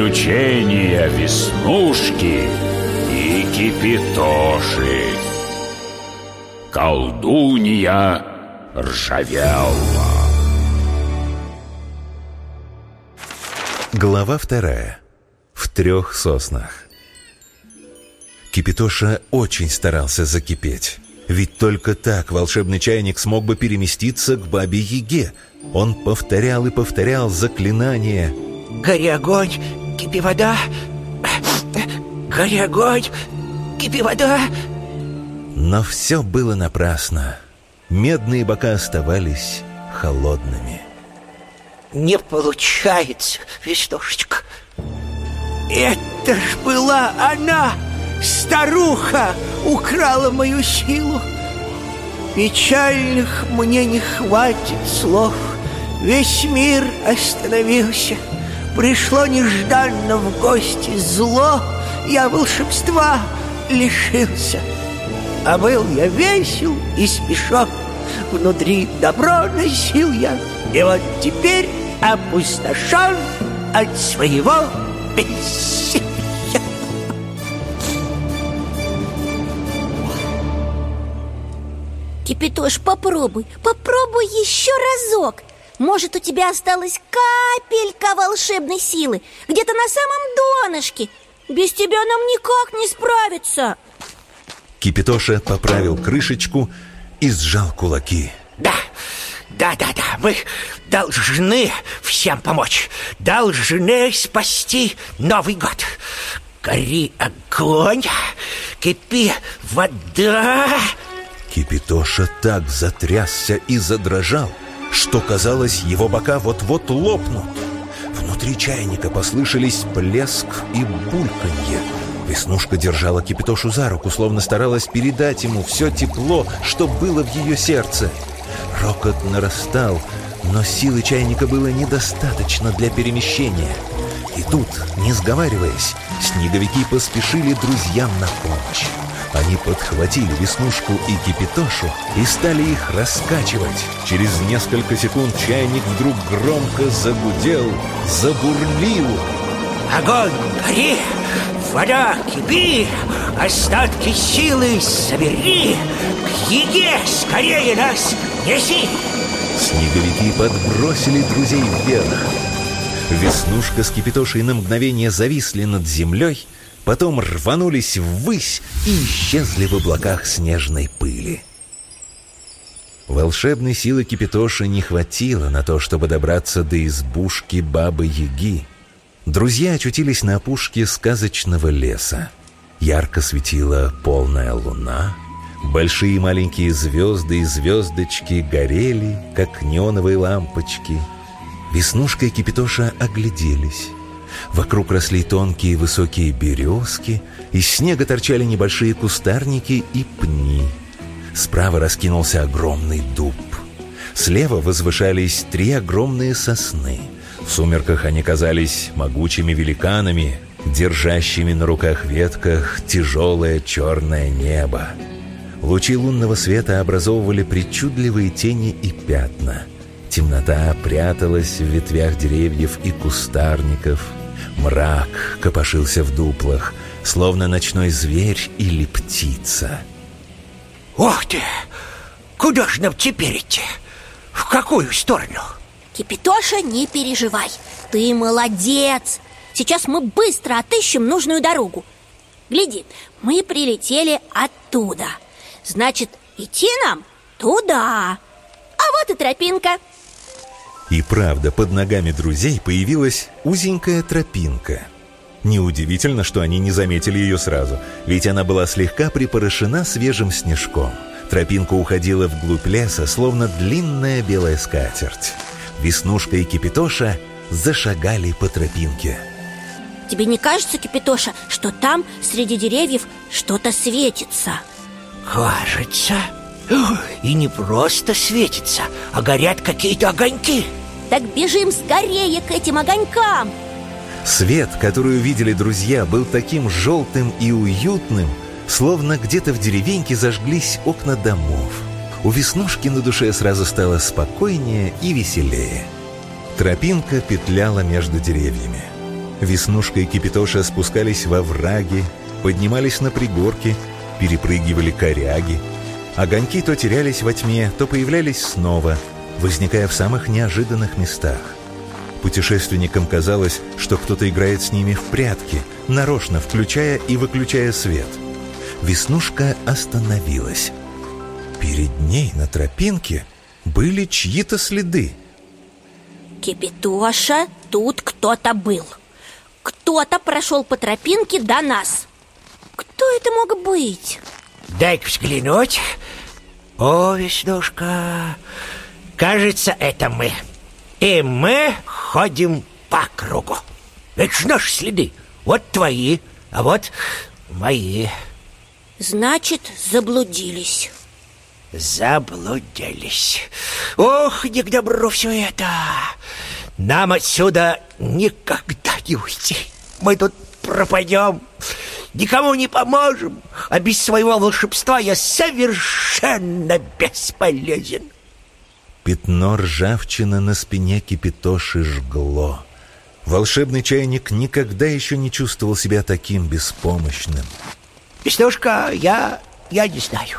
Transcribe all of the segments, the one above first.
Приключения Веснушки и Кипитоши Колдунья Ржавелла Глава вторая. В трех соснах. Кипитоша очень старался закипеть. Ведь только так волшебный чайник смог бы переместиться к бабе Яге. Он повторял и повторял заклинание. «Гори огонь, кипи вода! Гори огонь, кипи вода!» Но все было напрасно. Медные бока оставались холодными. Не получается, Веснушечка. Это ж была она! Старуха украла мою силу. Печальных мне не хватит слов. Весь мир остановился. Пришло нежданно в гости зло. Я волшебства лишился. А был я весел и смешон. Внутри добро носил я. И вот теперь опустошен от своего бессилия. Кипятош, попробуй, попробуй еще разок Может, у тебя осталась капелька волшебной силы? Где-то на самом донышке. Без тебя нам никак не справиться. Кипятоша поправил крышечку и сжал кулаки. Да, да, да, да, мы должны всем помочь. Должны спасти Новый год. Гори огонь, кипи вода. Кипитоша так затрясся и задрожал, что, казалось, его бока вот-вот лопнут. Внутри чайника послышались плеск и бульканье. Веснушка держала Кипитошу за руку, словно старалась передать ему все тепло, что было в ее сердце. Рокот нарастал, но силы чайника было недостаточно для перемещения. И тут, не сговариваясь, снеговики поспешили друзьям на помощь. Они подхватили Веснушку и Кипитошу и стали их раскачивать. Через несколько секунд чайник вдруг громко загудел, забурлил. Огонь гори, вода кипи, остатки силы собери, к еге скорее нас неси. Снеговики подбросили друзей вверх. Веснушка с Кипитошей на мгновение зависли над землей, потом рванулись ввысь и исчезли в облаках снежной пыли. Волшебной силы Кипитоши не хватило на то, чтобы добраться до избушки Бабы-Яги. Друзья очутились на опушке сказочного леса. Ярко светила полная луна. Большие и маленькие звезды и звездочки горели, как неоновые лампочки. Веснушка и Кипитоша огляделись. Вокруг росли тонкие высокие березки, из снега торчали небольшие кустарники и пни. Справа раскинулся огромный дуб. Слева возвышались три огромные сосны. В сумерках они казались могучими великанами, держащими на руках ветках тяжелое черное небо. Лучи лунного света образовывали причудливые тени и пятна. Темнота пряталась в ветвях деревьев и кустарников – Мрак копошился в дуплах, словно ночной зверь или птица. Ох ты! Куда же нам теперь идти? В какую сторону? Кипитоша, не переживай Ты молодец Сейчас мы быстро отыщем нужную дорогу Гляди, мы прилетели оттуда Значит, идти нам туда А вот и тропинка и правда, под ногами друзей появилась узенькая тропинка. Неудивительно, что они не заметили ее сразу, ведь она была слегка припорошена свежим снежком. Тропинка уходила вглубь леса, словно длинная белая скатерть. Веснушка и Кипитоша зашагали по тропинке. Тебе не кажется, Кипитоша, что там среди деревьев что-то светится? Кажется. И не просто светится, а горят какие-то огоньки. Так бежим скорее к этим огонькам Свет, который увидели друзья, был таким желтым и уютным, словно где-то в деревеньке зажглись окна домов. У Веснушки на душе сразу стало спокойнее и веселее. Тропинка петляла между деревьями. Веснушка и Кипитоша спускались во враги, поднимались на пригорки, перепрыгивали коряги. Огоньки то терялись во тьме, то появлялись снова, возникая в самых неожиданных местах. Путешественникам казалось, что кто-то играет с ними в прятки, нарочно включая и выключая свет. Веснушка остановилась. Перед ней на тропинке были чьи-то следы. Кипитоша, тут кто-то был. Кто-то прошел по тропинке до нас. Кто это мог быть? Дай-ка взглянуть. О, Веснушка, кажется, это мы. И мы ходим по кругу. Это ж наши следы. Вот твои, а вот мои. Значит, заблудились. Заблудились. Ох, не к добру все это. Нам отсюда никогда не уйти. Мы тут пропадем, никому не поможем, а без своего волшебства я совершенно бесполезен. Пятно ржавчины на спине кипятоши жгло. Волшебный чайник никогда еще не чувствовал себя таким беспомощным. Веснушка, я, я не знаю.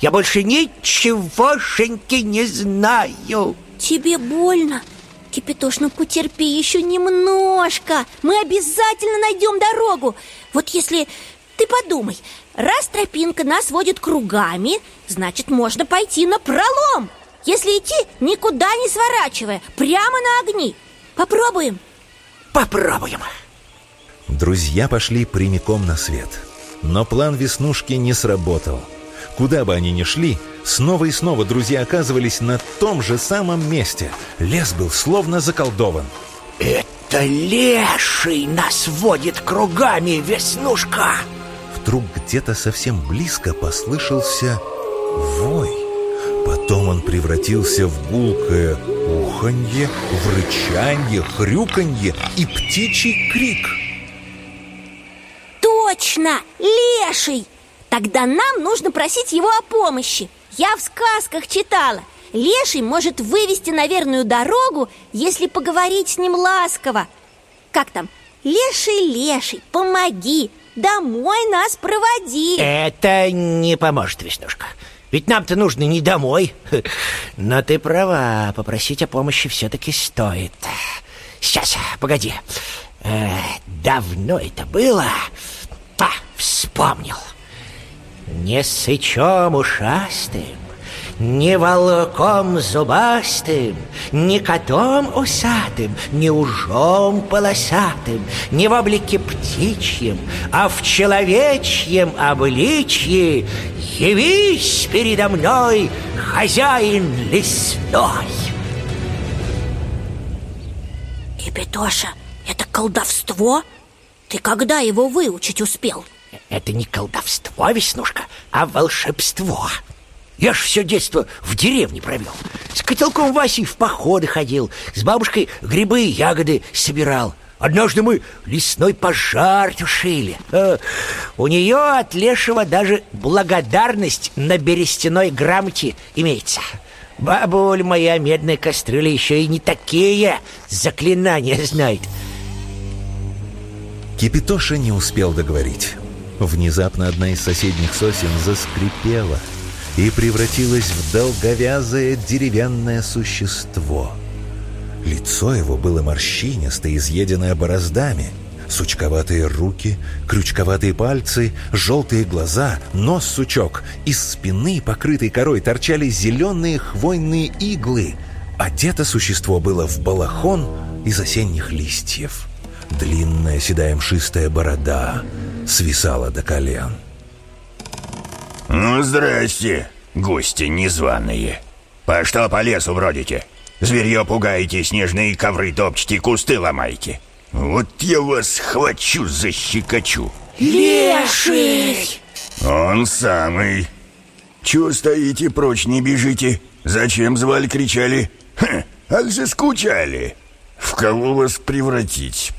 Я больше ничегошеньки не знаю. Тебе больно? Кипятош, ну потерпи еще немножко Мы обязательно найдем дорогу Вот если ты подумай Раз тропинка нас водит кругами Значит, можно пойти на пролом Если идти, никуда не сворачивая Прямо на огни Попробуем Попробуем Друзья пошли прямиком на свет Но план Веснушки не сработал Куда бы они ни шли, снова и снова друзья оказывались на том же самом месте. Лес был словно заколдован. Это леший нас водит кругами, Веснушка! Вдруг где-то совсем близко послышался вой. Потом он превратился в гулкое уханье, в рычанье, хрюканье и птичий крик. Точно! Леший! Тогда нам нужно просить его о помощи Я в сказках читала Леший может вывести на верную дорогу, если поговорить с ним ласково Как там? Леший, леший, помоги, домой нас проводи Это не поможет, Веснушка ведь нам-то нужно не домой. Но ты права, попросить о помощи все-таки стоит. Сейчас, погоди. Э, Давно это было? А, вспомнил. Не сычом ушастым, ни волком зубастым, ни котом усатым, ни ужом полосатым, не в облике птичьем, а в человечьем обличье явись передо мной, хозяин лесной. И Петоша, это колдовство? Ты когда его выучить успел? Это не колдовство, Веснушка, а волшебство Я ж все детство в деревне провел С котелком Васей в походы ходил С бабушкой грибы и ягоды собирал. Однажды мы лесной пожар тушили. А, У нее от Лешего даже благодарность на берестяной грамоте имеется. Бабуль моя медная кастрюля еще и не такие заклинания знает. Кипитоша не успел договорить. Внезапно одна из соседних сосен заскрипела и превратилась в долговязое деревянное существо. Лицо его было морщинистое, изъеденное бороздами. Сучковатые руки, крючковатые пальцы, желтые глаза, нос-сучок. Из спины, покрытой корой, торчали зеленые хвойные иглы. Одето существо было в балахон из осенних листьев. Длинная седая мшистая борода свисала до колен. «Ну, здрасте, гости незваные. По что по лесу бродите? Зверье пугаете, снежные ковры топчете, кусты ломаете. Вот я вас хвачу, защекочу». Леший! «Он самый. Чего стоите, прочь не бежите? Зачем звали, кричали? Хм, ах же скучали. В кого вас превратить?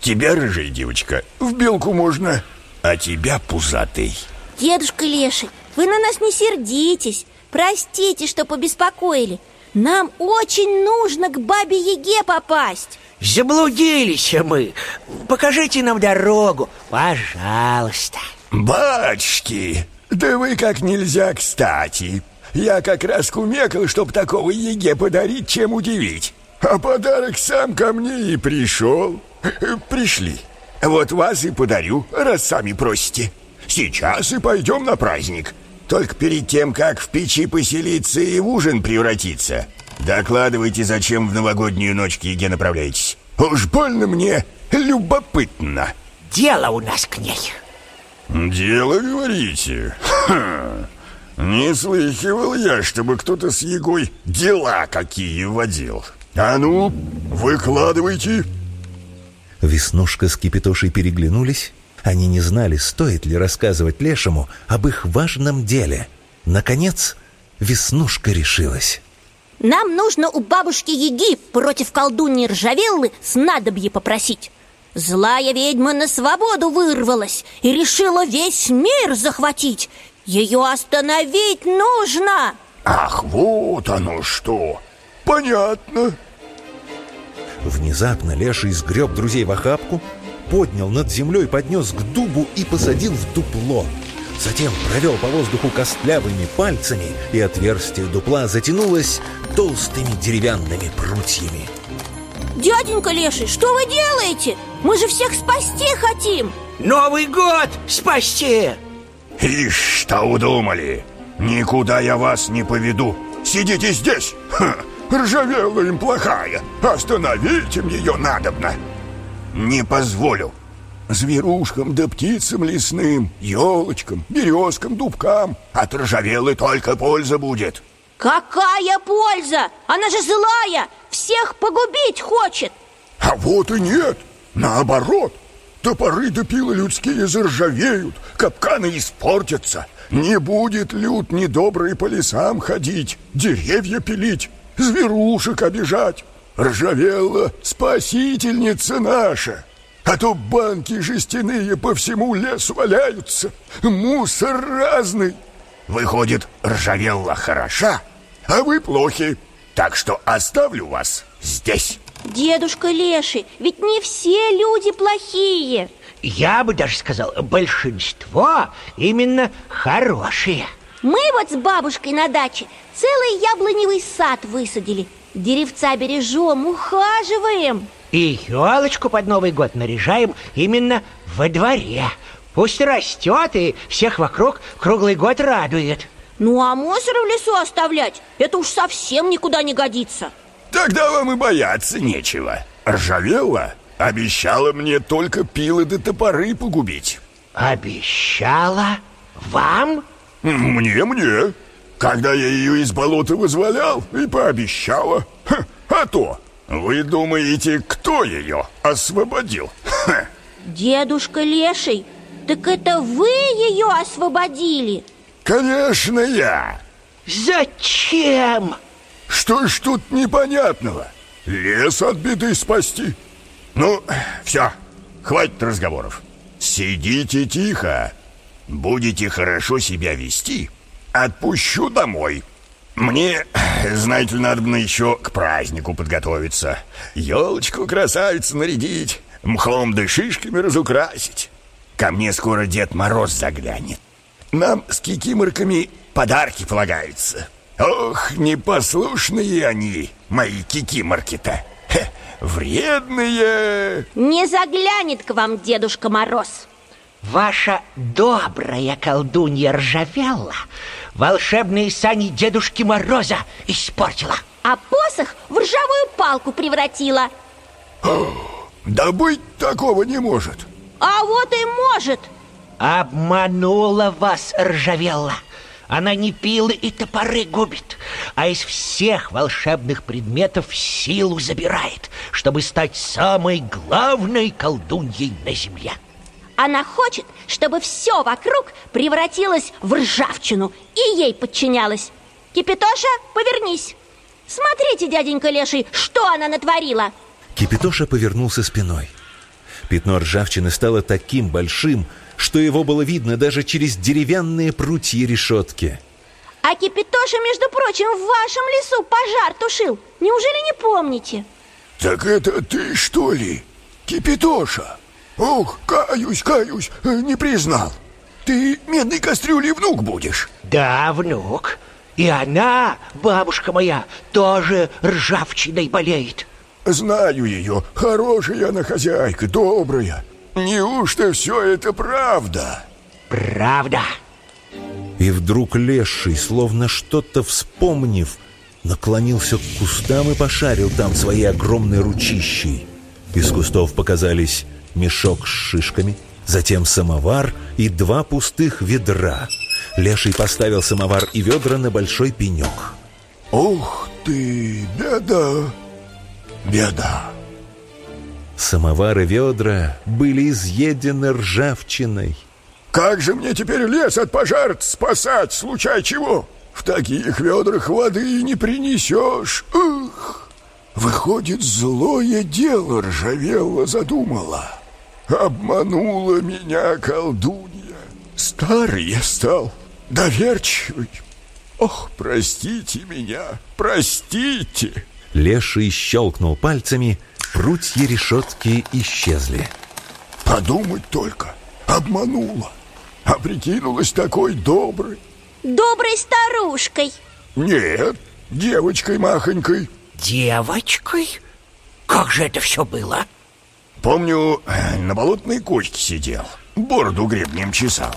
Тебя, рыжая девочка, в белку можно, а тебя, пузатый. Дедушка Леший, вы на нас не сердитесь. Простите, что побеспокоили. Нам очень нужно к бабе Яге попасть. Заблудились мы. Покажите нам дорогу, пожалуйста. Батюшки, да вы как нельзя кстати. Я как раз кумекал, чтоб такого Еге подарить, чем удивить. А подарок сам ко мне и пришел. Пришли. Вот вас и подарю, раз сами просите Сейчас и пойдем на праздник Только перед тем, как в печи поселиться и в ужин превратиться Докладывайте, зачем в новогоднюю ночь к Еге направляетесь Уж больно мне любопытно Дело у нас к ней Дело, говорите? Ха. Не слыхивал я, чтобы кто-то с Егой дела какие водил А ну, выкладывайте Веснушка с Кипятошей переглянулись. Они не знали, стоит ли рассказывать Лешему об их важном деле. Наконец, Веснушка решилась. Нам нужно у бабушки Яги против колдуньи Ржавеллы снадобье попросить. Злая ведьма на свободу вырвалась и решила весь мир захватить. Ее остановить нужно. Ах, вот оно что! Понятно. Внезапно Леша изгреб друзей в охапку, поднял над землей, поднес к дубу и посадил в дупло. Затем провел по воздуху костлявыми пальцами, и отверстие дупла затянулось толстыми деревянными прутьями. Дяденька Леший, что вы делаете? Мы же всех спасти хотим! Новый год спасти! Ишь, что удумали! Никуда я вас не поведу! Сидите здесь! Ха, Ржавела им плохая! Остановить им ее надобно Не позволю. Зверушкам да птицам лесным Елочкам, березкам, дубкам. От ржавелы только польза будет. Какая польза? Она же злая Всех погубить хочет. А вот и нет Наоборот. Топоры да пилы людские заржавеют Капканы испортятся. Не будет люд недобрый по лесам ходить Деревья пилить Зверушек обижать Ржавела спасительница наша А то банки жестяные по всему лесу валяются Мусор разный. Выходит, ржавела хороша, а вы плохи Так что оставлю вас здесь. Дедушка Леший, ведь не все люди плохие. Я бы даже сказал, большинство именно хорошие. Мы вот с бабушкой на даче целый яблоневый сад высадили Деревца бережем, ухаживаем. И елочку под Новый год наряжаем именно во дворе. Пусть растет и всех вокруг круглый год радует. Ну а мусор в лесу оставлять, это уж совсем никуда не годится. Тогда вам и бояться нечего. Ржавела? Обещала мне только пилы да топоры погубить. Обещала? Вам? Мне, мне Когда я ее из болота вызволял и пообещала Ха, А то, вы думаете, кто ее освободил? Ха. Дедушка Леший, так это вы ее освободили? Конечно, я Зачем? Что ж тут непонятного? Лес от беды спасти Ну, все, хватит разговоров Сидите тихо Будете хорошо себя вести Отпущу домой. Мне, знаете ли, надо бы еще к празднику подготовиться. Елочку красавицу нарядить Мхом да шишками разукрасить. Ко мне скоро Дед Мороз заглянет. Нам с кикиморками подарки полагаются. Ох, непослушные они, мои кикиморки-то. Хе, Вредные. Не заглянет к вам Дедушка Мороз. Ваша добрая колдунья Ржавелла волшебные сани Дедушки Мороза испортила. А посох в ржавую палку превратила. Да быть такого не может. А вот и может. Обманула вас Ржавелла. Она не пилы и топоры губит А из всех волшебных предметов силу забирает Чтобы стать самой главной колдуньей на земле Она хочет, чтобы все вокруг превратилось в ржавчину И ей подчинялось Кипятоша, повернись Смотрите, дяденька Леший, что она натворила Кипятоша повернулся спиной. Пятно ржавчины стало таким большим, что его было видно даже через деревянные прутья решетки. А Кипитоша, между прочим, в вашем лесу пожар тушил Неужели не помните? Так это ты, что ли? Кипитоша? Ох, каюсь, каюсь, не признал Ты медной кастрюли внук будешь? Да, внук И она, бабушка моя, тоже ржавчиной болеет Знаю ее, хорошая она хозяйка, добрая Неужто все это правда? Правда И вдруг леший, словно что-то вспомнив, наклонился к кустам и пошарил там своей огромной ручищей. Из кустов показались мешок с шишками, затем самовар и два пустых ведра. Леший поставил самовар и ведра на большой пенек. Ух ты, беда, беда. Самовар и ведра были изъедены ржавчиной. Как же мне теперь лес от пожара спасать, случай чего? В таких ведрах воды не принесешь. Ух! Выходит, злое дело ржавело задумала. Обманула меня колдунья. Старый я стал, доверчивый. Ох, простите меня, простите. Леший щелкнул пальцами, прутья решетки исчезли. Подумать только, обманула, а прикинулась такой доброй. Доброй старушкой Нет, девочкой махонькой. Девочкой? Как же это все было? Помню, на болотной кочке сидел, бороду гребнем чесал.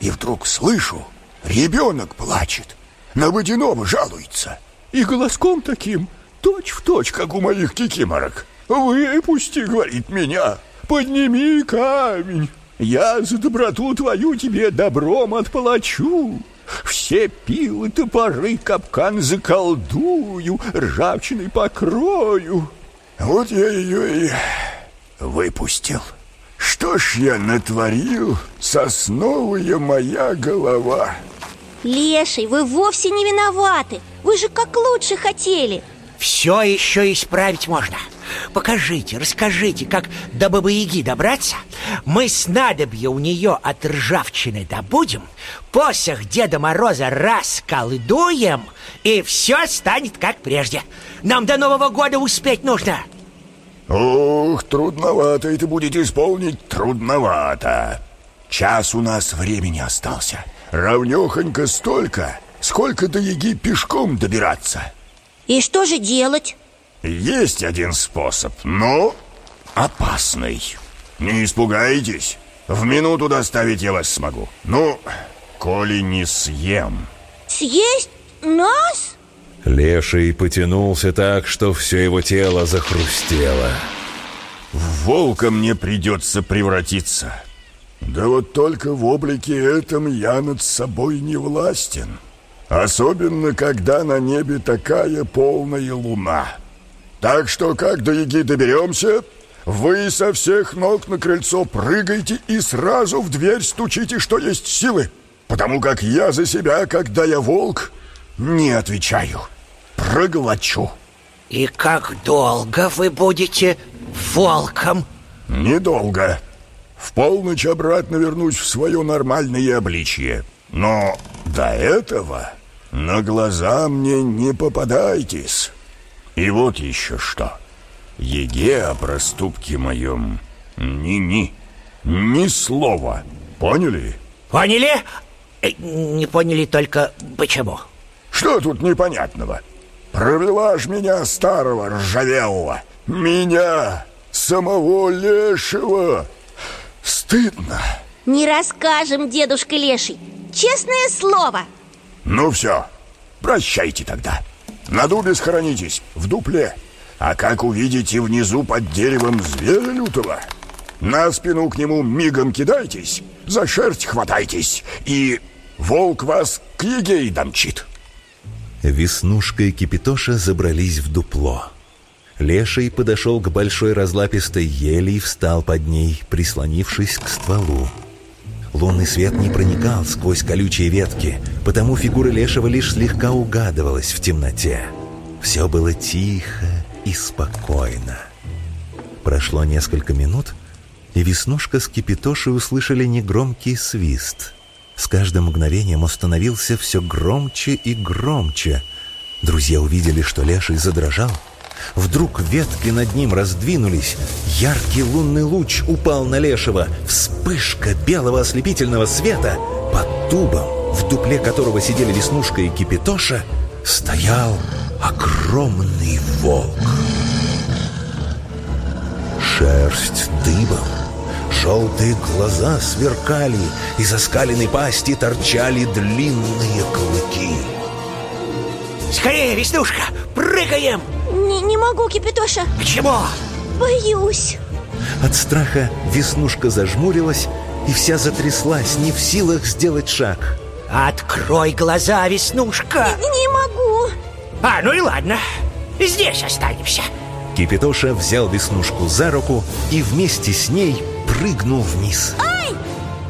И вдруг слышу, ребенок плачет, на водяного жалуется. И голоском таким, точь в точь, как у моих кикиморок. «Выпусти, — говорит меня, — подними камень, я за доброту твою тебе добром отплачу». Все пилы, топоры, капкан заколдую, ржавчиной покрою. Вот я ее и выпустил. Что ж я натворил, сосновая моя голова? Леший, вы вовсе не виноваты. Вы же как лучше хотели. Все еще исправить можно. Покажите, расскажите, как до Бабы-Яги добраться. Мы снадобье у нее от ржавчины добудем. Посох Деда Мороза расколдуем И все станет как прежде. Нам до Нового года успеть нужно Ох, трудновато это будет исполнить, трудновато Час у нас времени остался Равнехонько столько, сколько до Яги пешком добираться И что же делать? Есть один способ, но опасный. Не испугайтесь. В минуту доставить я вас смогу. Ну, коли не съем. Съесть нас? Леший потянулся так, что все его тело захрустело. В волка мне придется превратиться. Да вот только в облике этом я над собой не властен. Особенно, когда на небе такая полная луна. Так что, как до Яги доберемся, вы со всех ног на крыльцо прыгайте и сразу в дверь стучите, что есть силы. Потому как я за себя, когда я волк, не отвечаю. Проглочу. И как долго вы будете волком? Недолго. В полночь обратно вернусь в свое нормальное обличье. Но до этого на глаза мне не попадайтесь. И вот еще что. Еге о проступке моем ни-ни, ни слова. Поняли? Поняли? Э, Не поняли только почему. Что тут непонятного? Провела ж меня старого ржавелого. Меня, самого лешего. Стыдно. Не расскажем, дедушка Леший Честное слово Ну все, прощайте тогда. На дубе схоронитесь, в дупле. А как увидите внизу под деревом зверя лютого, на спину к нему мигом кидайтесь, за шерсть хватайтесь, и волк вас к егей домчит. Веснушка и Кипитоша забрались в дупло. Леший подошел к большой разлапистой ели и встал под ней, прислонившись к стволу. Лунный свет не проникал сквозь колючие ветки, потому фигура Лешего лишь слегка угадывалась в темноте. Все было тихо и спокойно. Прошло несколько минут, и Веснушка с Кипитошей услышали негромкий свист. С каждым мгновением он становился все громче и громче. Друзья увидели, что леший задрожал. Вдруг ветки над ним раздвинулись. Яркий лунный луч упал на лешего. Вспышка белого ослепительного света под дубом, в дупле которого сидели Веснушка и Кипитоша, стоял огромный волк. Шерсть дыбом, желтые глаза сверкали, из оскаленной пасти торчали длинные клыки. Скорее, Веснушка, прыгаем! Не, не могу, Кипитоша Почему? Боюсь От страха Веснушка зажмурилась и вся затряслась, не в силах сделать шаг. Открой глаза, Веснушка! Не, не могу А, ну и ладно, здесь останемся Кипитоша взял Веснушку за руку и вместе с ней прыгнул вниз.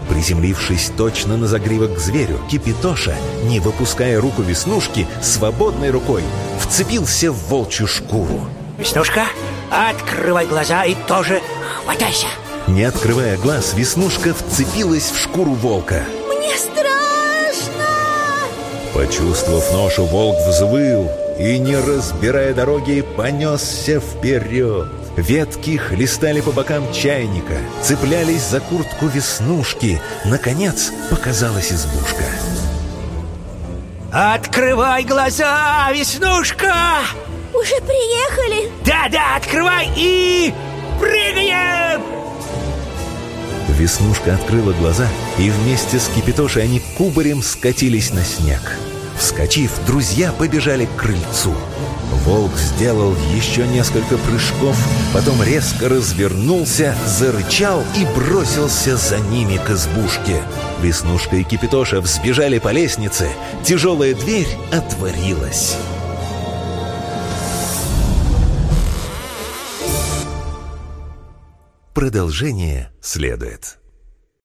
Приземлившись точно на загривок к зверю, Кипитоша, не выпуская руку Веснушки, свободной рукой вцепился в волчью шкуру. Веснушка, открывай глаза и тоже хватайся Не открывая глаз, Веснушка вцепилась в шкуру волка. Мне страшно Почувствовав ношу, волк взвыл и, не разбирая дороги, понесся вперед. Ветки хлестали по бокам чайника, цеплялись за куртку веснушки. Наконец показалась избушка. Открывай глаза, Веснушка! Уже приехали Да-да, открывай и прыгаем! Веснушка открыла глаза, и вместе с Кипитошей они кубарем скатились на снег. Вскочив, друзья побежали к крыльцу. Волк сделал еще несколько прыжков, потом резко развернулся, зарычал и бросился за ними к избушке. Веснушка и Кипитоша взбежали по лестнице, тяжелая дверь отворилась. Продолжение следует.